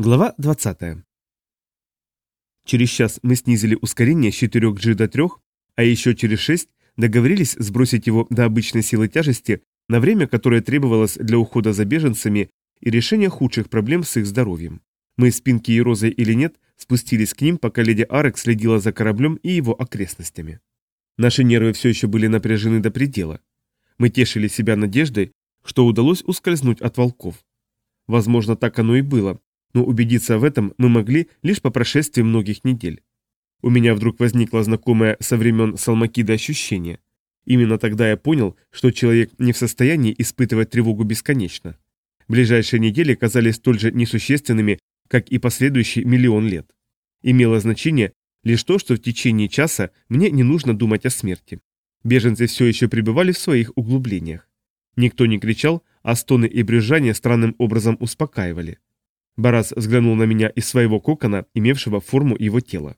Глава 20. Через час мы снизили ускорение с 4G до 3, а еще через 6 договорились сбросить его до обычной силы тяжести на время, которое требовалось для ухода за беженцами и решения худших проблем с их здоровьем. Мы с Пинки и Розой или нет спустились к ним, пока леди Арек следила за кораблем и его окрестностями. Наши нервы все еще были напряжены до предела. Мы тешили себя надеждой, что удалось ускользнуть от волков. Возможно, так оно и было, но убедиться в этом мы могли лишь по прошествии многих недель. У меня вдруг возникло знакомое со времен Салмакида ощущение. Именно тогда я понял, что человек не в состоянии испытывать тревогу бесконечно. Ближайшие недели казались столь же несущественными, как и последующий миллион лет. Имело значение лишь то, что в течение часа мне не нужно думать о смерти. Беженцы все еще пребывали в своих углублениях. Никто не кричал, а стоны и брюзжание странным образом успокаивали. Барас взглянул на меня из своего кокона, имевшего форму его тела.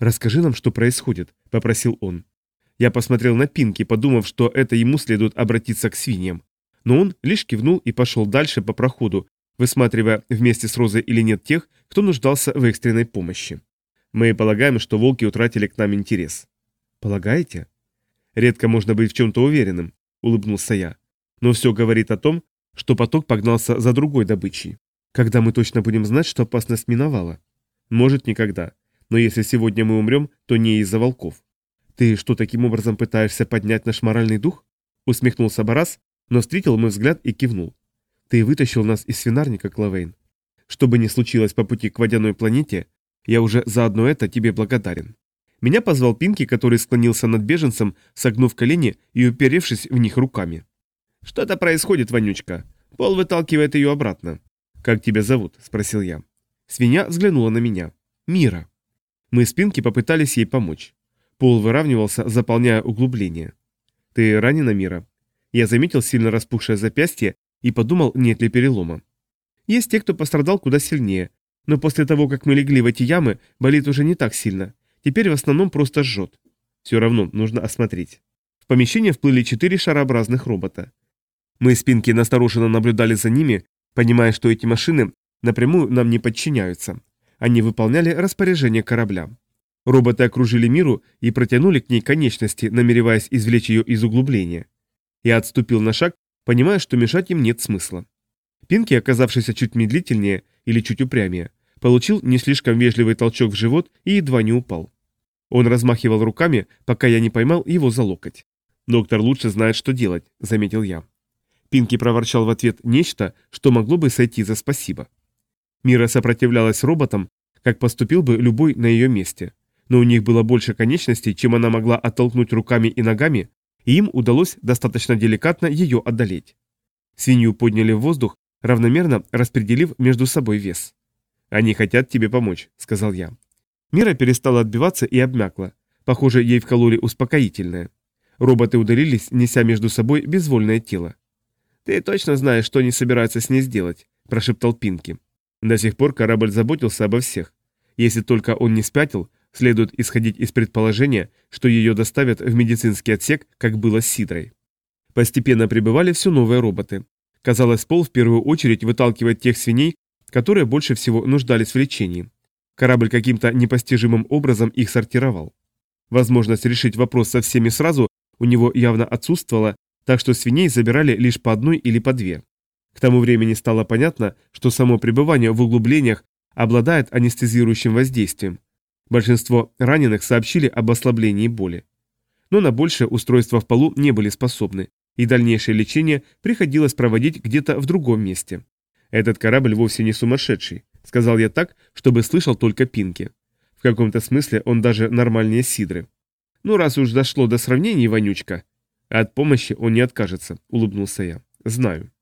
«Расскажи нам, что происходит», — попросил он. Я посмотрел на Пинки, подумав, что это ему следует обратиться к свиньям. Но он лишь кивнул и пошел дальше по проходу, высматривая вместе с Розой или нет тех, кто нуждался в экстренной помощи. Мы полагаем, что волки утратили к нам интерес. Полагаете? Редко можно быть в чем-то уверенным, улыбнулся я. Но все говорит о том, что поток погнался за другой добычей. Когда мы точно будем знать, что опасность миновала? Может, никогда. Но если сегодня мы умрем, то не из-за волков. Ты что, таким образом пытаешься поднять наш моральный дух? Усмехнулся Барас, но встретил мой взгляд и кивнул. Ты вытащил нас из свинарника, Клавейн. Что бы ни случилось по пути к водяной планете, я уже за одно это тебе благодарен. Меня позвал Пинки, который склонился над беженцем, согнув колени и уперевшись в них руками. «Что-то происходит, Вонючка. Пол выталкивает ее обратно. «Как тебя зовут?» – спросил я. Свинья взглянула на меня. «Мира». Мы с Пинки попытались ей помочь. Пол выравнивался, заполняя углубление. «Ты ранена, Мира?» Я заметил сильно распухшее запястье и подумал, нет ли перелома. Есть те, кто пострадал куда сильнее, но после того, как мы легли в эти ямы, болит уже не так сильно. Теперь в основном просто жжет. Все равно нужно осмотреть. В помещение вплыли четыре шарообразных робота. Мы с Пинки настороженно наблюдали за ними, понимая, что эти машины напрямую нам не подчиняются. Они выполняли распоряжение корабля. Роботы окружили миру и протянули к ней конечности, намереваясь извлечь ее из углубления. Я отступил на шаг, понимая, что мешать им нет смысла. Пинки, оказавшийся чуть медлительнее или чуть упрямее, получил не слишком вежливый толчок в живот и едва не упал. Он размахивал руками, пока я не поймал его за локоть. «Доктор лучше знает, что делать», — заметил я. Пинки проворчал в ответ нечто, что могло бы сойти за спасибо. Мира сопротивлялась роботам, как поступил бы любой на ее месте. Но у них было больше конечностей, чем она могла оттолкнуть руками и ногами, и им удалось достаточно деликатно ее одолеть. Свинью подняли в воздух, равномерно распределив между собой вес. «Они хотят тебе помочь», — сказал я. Мира перестала отбиваться и обмякла. Похоже, ей вкололи успокоительное. Роботы удалились, неся между собой безвольное тело. «Ты точно знаешь, что они собираются с ней сделать?» – прошептал Пинки. До сих пор корабль заботился обо всех. Если только он не спятил, следует исходить из предположения, что ее доставят в медицинский отсек, как было с Сидрой. Постепенно прибывали все новые роботы. Казалось, Пол в первую очередь выталкивает тех свиней, которые больше всего нуждались в лечении. Корабль каким-то непостижимым образом их сортировал. Возможность решить вопрос со всеми сразу у него явно отсутствовала, так что свиней забирали лишь по одной или по две. К тому времени стало понятно, что само пребывание в углублениях обладает анестезирующим воздействием. Большинство раненых сообщили об ослаблении боли. Но на большее устройства в полу не были способны, и дальнейшее лечение приходилось проводить где-то в другом месте. «Этот корабль вовсе не сумасшедший», — сказал я так, чтобы слышал только Пинки. В каком-то смысле он даже нормальнее Сидры. «Ну, раз уж дошло до сравнений, Вонючка», от помощи он не откажется, улыбнулся я. Знаю.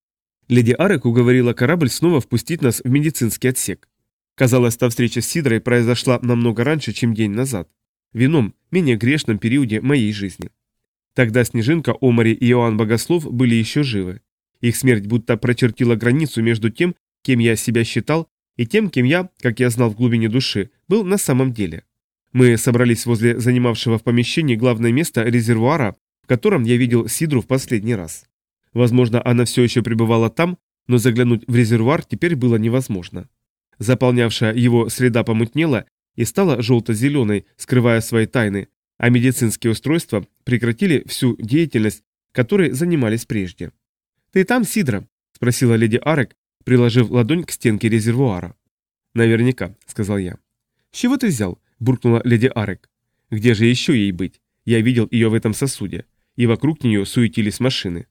Леди Арек уговорила корабль снова впустить нас в медицинский отсек. Казалось, та встреча с Сидрой произошла намного раньше, чем день назад. В ином, менее грешном периоде моей жизни. Тогда Снежинка, Омари и Иоанн Богослов были еще живы. Их смерть будто прочертила границу между тем, кем я себя считал, и тем, кем я, как я знал в глубине души, был на самом деле. Мы собрались возле занимавшего в помещении главное место резервуара в котором я видел Сидру в последний раз. Возможно, она все еще пребывала там, но заглянуть в резервуар теперь было невозможно. Заполнявшая его среда помутнела и стала желто-зеленой, скрывая свои тайны, а медицинские устройства прекратили всю деятельность, которой занимались прежде. «Ты там, Сидра?» – спросила леди Арек, приложив ладонь к стенке резервуара. «Наверняка», — сказал я. «С чего ты взял?» — буркнула леди Арек. «Где же еще ей быть? Я видел ее в этом сосуде, и вокруг нее суетились машины.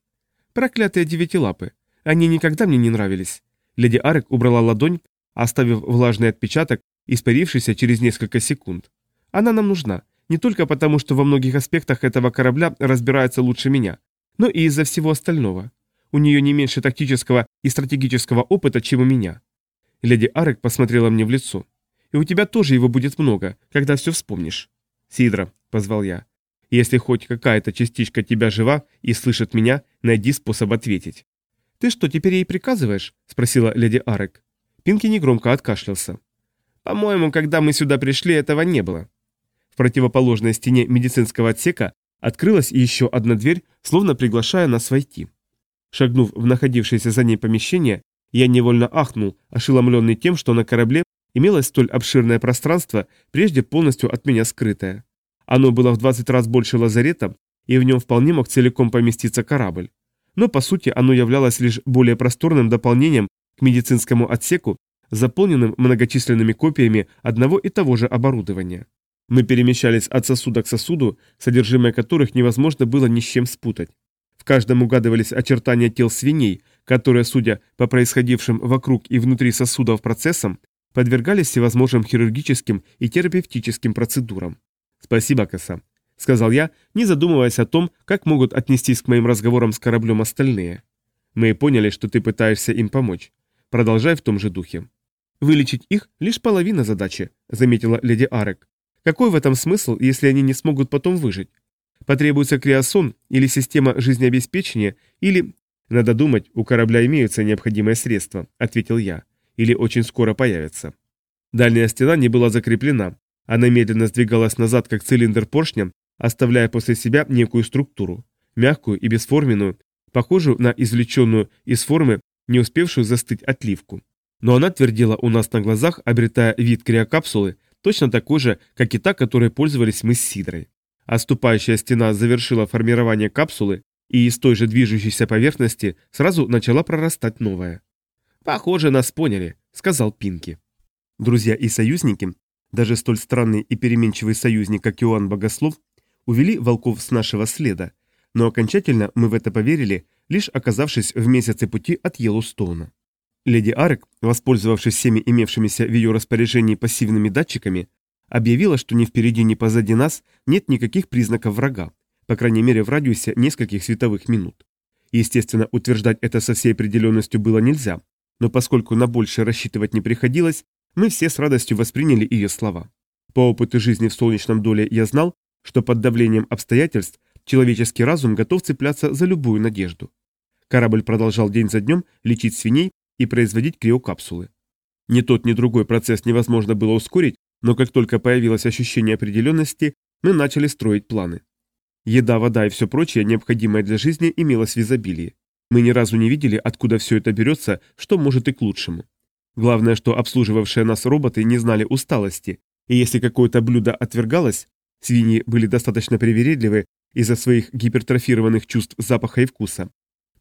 Проклятые девятилапы. Они никогда мне не нравились». Леди Арек убрала ладонь, оставив влажный отпечаток, испарившийся через несколько секунд. «Она нам нужна, не только потому, что во многих аспектах этого корабля разбирается лучше меня, но и из-за всего остального. У нее не меньше тактического и стратегического опыта, чем у меня. Леди Арек посмотрела мне в лицо. «И у тебя тоже его будет много, когда все вспомнишь». «Сидра», — позвал я, — «если хоть какая-то частичка тебя жива и слышит меня, найди способ ответить». «Ты что, теперь ей приказываешь?» — спросила леди Арек. Пинки негромко откашлялся. «По-моему, когда мы сюда пришли, этого не было». В противоположной стене медицинского отсека открылась еще одна дверь, словно приглашая нас войти. Шагнув в находившееся за ней помещение, я невольно ахнул, ошеломленный тем, что на корабле имелось столь обширное пространство, прежде полностью от меня скрытое. Оно было в 20 раз больше лазарета, и в нем вполне мог целиком поместиться корабль. Но по сути оно являлось лишь более просторным дополнением к медицинскому отсеку, заполненным многочисленными копиями одного и того же оборудования. Мы перемещались от сосуда к сосуду, содержимое которых невозможно было ни с чем спутать. В каждом угадывались очертания тел свиней, которые, судя по происходившим вокруг и внутри сосудов процессам, подвергались всевозможным хирургическим и терапевтическим процедурам. «Спасибо, коса», — сказал я, не задумываясь о том, как могут отнестись к моим разговорам с кораблем остальные. «Мы поняли, что ты пытаешься им помочь. Продолжай в том же духе». «Вылечить их — лишь половина задачи», — заметила леди Арек. «Какой в этом смысл, если они не смогут потом выжить? Потребуется криосон или система жизнеобеспечения, или «Надо думать, у корабля имеются необходимые средства», — ответил я. «Или очень скоро появятся». Дальняя стена не была закреплена. Она медленно сдвигалась назад, как цилиндр поршня, оставляя после себя некую структуру, мягкую и бесформенную, похожую на извлеченную из формы, не успевшую застыть отливку. Но она твердила у нас на глазах, обретая вид криокапсулы, точно такой же, как и та, которой пользовались мы с Сидрой. Оступающая стена завершила формирование капсулы, и из той же движущейся поверхности сразу начала прорастать новая. «Похоже, нас поняли», — сказал Пинки. Друзья и союзники, даже столь странный и переменчивый союзник, как Иоанн Богослов, увели волков с нашего следа, но окончательно мы в это поверили, лишь оказавшись в месяце пути от Йеллоустоуна. Леди Арек, воспользовавшись всеми имевшимися в ее распоряжении пассивными датчиками, объявила, что ни впереди, ни позади нас нет никаких признаков врага, по крайней мере в радиусе нескольких световых минут. Естественно, утверждать это со всей определенностью было нельзя, но поскольку на больше рассчитывать не приходилось, мы все с радостью восприняли ее слова. По опыту жизни в солнечном доле я знал, что под давлением обстоятельств человеческий разум готов цепляться за любую надежду. Корабль продолжал день за днем лечить свиней и производить криокапсулы. Ни тот, ни другой процесс невозможно было ускорить, но как только появилось ощущение определенности, мы начали строить планы. Еда, вода и все прочее, необходимое для жизни, имелось в изобилии. Мы ни разу не видели, откуда все это берется, что может и к лучшему. Главное, что обслуживавшие нас роботы не знали усталости, и если какое-то блюдо отвергалось, свиньи были достаточно привередливы из-за своих гипертрофированных чувств запаха и вкуса,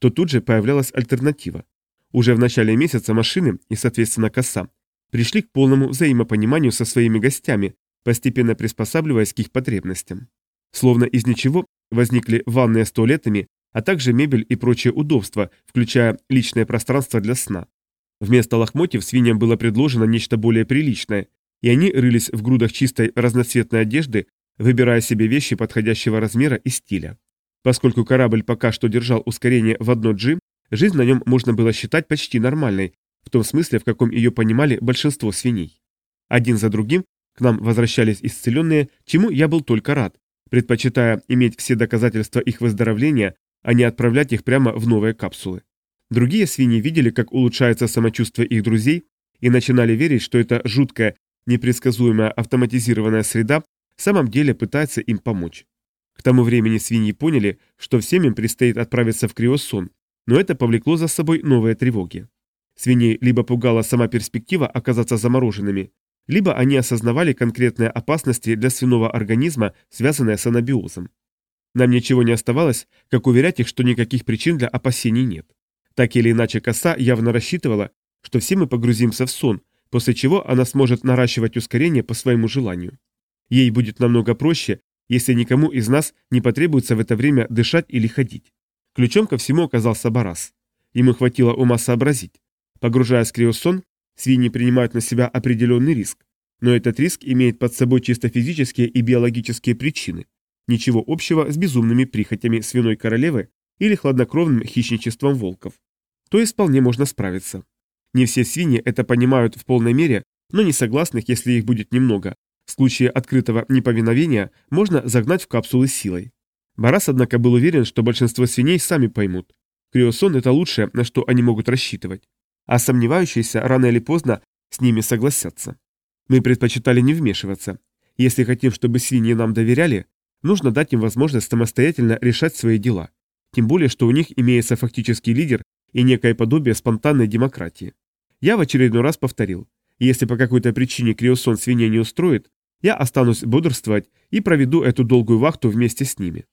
то тут же появлялась альтернатива. Уже в начале месяца машины и, соответственно, коса пришли к полному взаимопониманию со своими гостями, постепенно приспосабливаясь к их потребностям. Словно из ничего возникли ванные с туалетами, а также мебель и прочие удобства, включая личное пространство для сна. Вместо лохмотьев свиньям было предложено нечто более приличное, и они рылись в грудах чистой разноцветной одежды, выбирая себе вещи подходящего размера и стиля. Поскольку корабль пока что держал ускорение в одно G, жизнь на нем можно было считать почти нормальной, в том смысле, в каком ее понимали большинство свиней. Один за другим к нам возвращались исцеленные, чему я был только рад, предпочитая иметь все доказательства их выздоровления, а не отправлять их прямо в новые капсулы. Другие свиньи видели, как улучшается самочувствие их друзей, и начинали верить, что эта жуткая, непредсказуемая автоматизированная среда в самом деле пытается им помочь. К тому времени свиньи поняли, что всем им предстоит отправиться в криосон, но это повлекло за собой новые тревоги. Свиней либо пугала сама перспектива оказаться замороженными, либо они осознавали конкретные опасности для свиного организма, связанные с анабиозом. Нам ничего не оставалось, как уверять их, что никаких причин для опасений нет. Так или иначе, коса явно рассчитывала, что все мы погрузимся в сон, после чего она сможет наращивать ускорение по своему желанию. Ей будет намного проще, если никому из нас не потребуется в это время дышать или ходить. Ключом ко всему оказался Барас. Ему хватило ума сообразить. Погружаясь в криосон, свиньи принимают на себя определенный риск, но этот риск имеет под собой чисто физические и биологические причины. Ничего общего с безумными прихотями свиной королевы или хладнокровным хищничеством волков. То есть вполне можно справиться. Не все свиньи это понимают в полной мере, но не согласных, если их будет немного, в случае открытого неповиновения можно загнать в капсулы силой. Барас, однако, был уверен, что большинство свиней сами поймут. Криосон – это лучшее, на что они могут рассчитывать. А сомневающиеся рано или поздно с ними согласятся. Мы предпочитали не вмешиваться. Если хотим, чтобы свиньи нам доверяли, нужно дать им возможность самостоятельно решать свои дела. Тем более, что у них имеется фактический лидер и некое подобие спонтанной демократии. Я в очередной раз повторил. Если по какой-то причине криосон свиней не устроит, я останусь бодрствовать и проведу эту долгую вахту вместе с ними.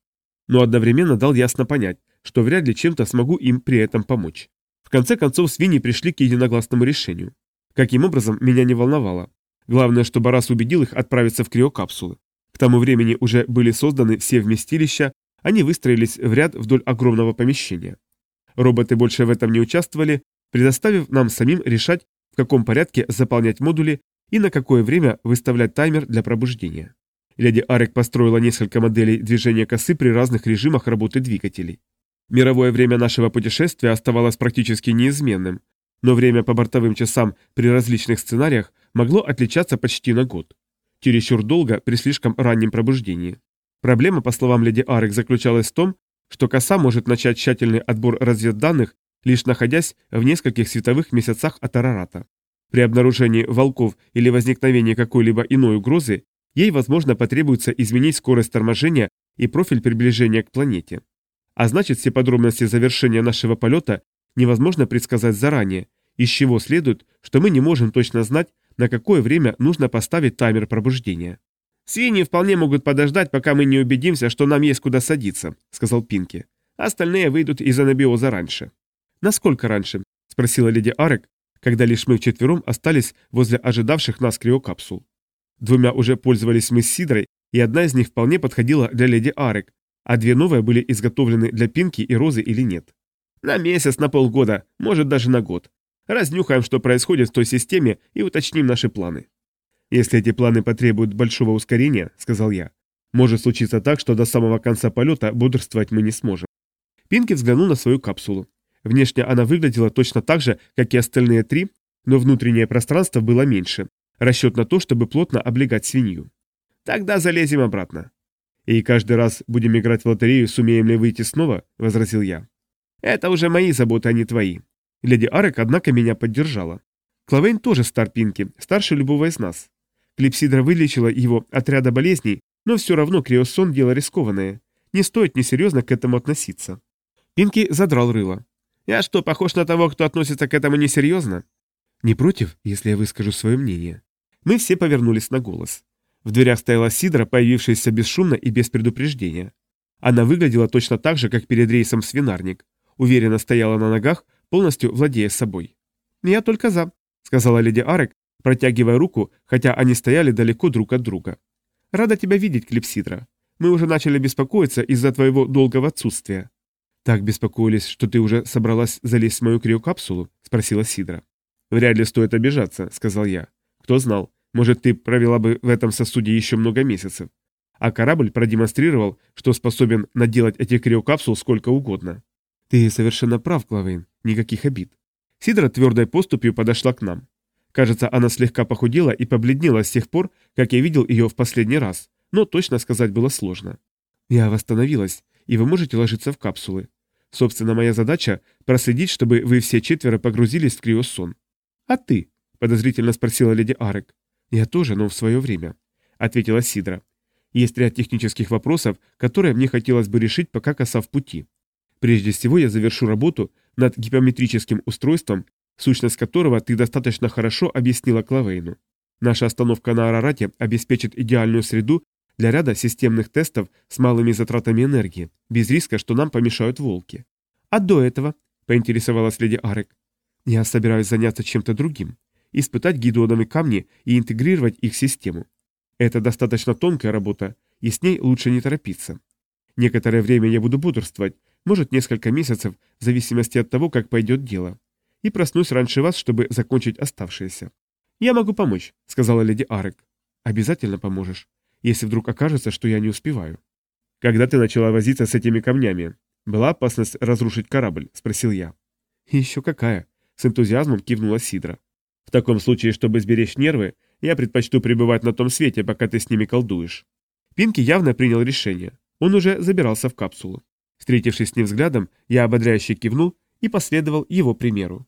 Но одновременно дал ясно понять, что вряд ли чем-то смогу им при этом помочь. В конце концов, свиньи пришли к единогласному решению. Каким образом, меня не волновало. Главное, что Барас убедил их отправиться в криокапсулы. К тому времени уже были созданы все вместилища, они выстроились в ряд вдоль огромного помещения. Роботы больше в этом не участвовали, предоставив нам самим решать, в каком порядке заполнять модули и на какое время выставлять таймер для пробуждения. Леди Арек построила несколько моделей движения косы при разных режимах работы двигателей. Мировое время нашего путешествия оставалось практически неизменным, но время по бортовым часам при различных сценариях могло отличаться почти на год. Чересчур долго при слишком раннем пробуждении. Проблема, по словам леди Арек, заключалась в том, что коса может начать тщательный отбор разведданных, лишь находясь в нескольких световых месяцах от Арарата. При обнаружении волков или возникновении какой-либо иной угрозы, ей, возможно, потребуется изменить скорость торможения и профиль приближения к планете. А значит, все подробности завершения нашего полета невозможно предсказать заранее, из чего следует, что мы не можем точно знать, на какое время нужно поставить таймер пробуждения. «Свиньи вполне могут подождать, пока мы не убедимся, что нам есть куда садиться», — сказал Пинки. «Остальные выйдут из анабиоза раньше». «Насколько раньше?» — спросила леди Арек, когда лишь мы вчетвером остались возле ожидавших нас криокапсул. Двумя уже пользовались мы с Сидрой, и одна из них вполне подходила для леди Арек, а две новые были изготовлены для Пинки и Розы или нет. На месяц, на полгода, может даже на год. Разнюхаем, что происходит в той системе и уточним наши планы. Если эти планы потребуют большого ускорения, сказал я, может случиться так, что до самого конца полета бодрствовать мы не сможем. Пинки взглянул на свою капсулу. Внешне она выглядела точно так же, как и остальные три, но внутреннее пространство было меньше. Расчет на то, чтобы плотно облегать свинью. Тогда залезем обратно. И каждый раз будем играть в лотерею, сумеем ли выйти снова, возразил я. Это уже мои заботы, а не твои. Леди Арек, однако, меня поддержала. Клавейн тоже стар Пинки, старше любого из нас. Клипсидра вылечила его от ряда болезней, но все равно криосон – дело рискованное. Не стоит несерьезно к этому относиться. Пинки задрал рыло. Я что, похож на того, кто относится к этому несерьезно? Не против, если я выскажу свое мнение. Мы все повернулись на голос. В дверях стояла Сидра, появившаяся бесшумно и без предупреждения. Она выглядела точно так же, как перед рейсом свинарник. Уверенно стояла на ногах, полностью владея собой. «Я только за», — сказала леди Арек, протягивая руку, хотя они стояли далеко друг от друга. «Рада тебя видеть, Клипсидра. Мы уже начали беспокоиться из-за твоего долгого отсутствия». «Так беспокоились, что ты уже собралась залезть в мою криокапсулу?» – спросила Сидра. «Вряд ли стоит обижаться», – сказал я. «Кто знал, может, ты провела бы в этом сосуде еще много месяцев. А корабль продемонстрировал, что способен наделать этих криокапсул сколько угодно». «Ты совершенно прав, Клавейн. Никаких обид». Сидра твердой поступью подошла к нам. Кажется, она слегка похудела и побледнела с тех пор, как я видел ее в последний раз, но точно сказать было сложно. Я восстановилась, и вы можете ложиться в капсулы. Собственно, моя задача – проследить, чтобы вы все четверо погрузились в криосон. А ты? – подозрительно спросила леди Арек. Я тоже, но в свое время, – ответила Сидра. Есть ряд технических вопросов, которые мне хотелось бы решить, пока коса в пути. Прежде всего я завершу работу над гипометрическим устройством, сущность которого ты достаточно хорошо объяснила Клавейну. Наша остановка на Арарате обеспечит идеальную среду для ряда системных тестов с малыми затратами энергии, без риска, что нам помешают волки. А до этого, поинтересовалась леди Арек, я собираюсь заняться чем-то другим, испытать гидроновые камни и интегрировать их в систему. Это достаточно тонкая работа, и с ней лучше не торопиться. Некоторое время я буду бодрствовать, может несколько месяцев, в зависимости от того, как пойдет дело. И проснусь раньше вас, чтобы закончить оставшееся. «Я могу помочь», — сказала леди Арек. «Обязательно поможешь, если вдруг окажется, что я не успеваю». «Когда ты начала возиться с этими камнями, была опасность разрушить корабль?» — спросил я. «Еще какая?» — с энтузиазмом кивнула Сидра. «В таком случае, чтобы сберечь нервы, я предпочту пребывать на том свете, пока ты с ними колдуешь». Пинки явно принял решение. Он уже забирался в капсулу. Встретившись с ним взглядом, я ободряюще кивнул и последовал его примеру.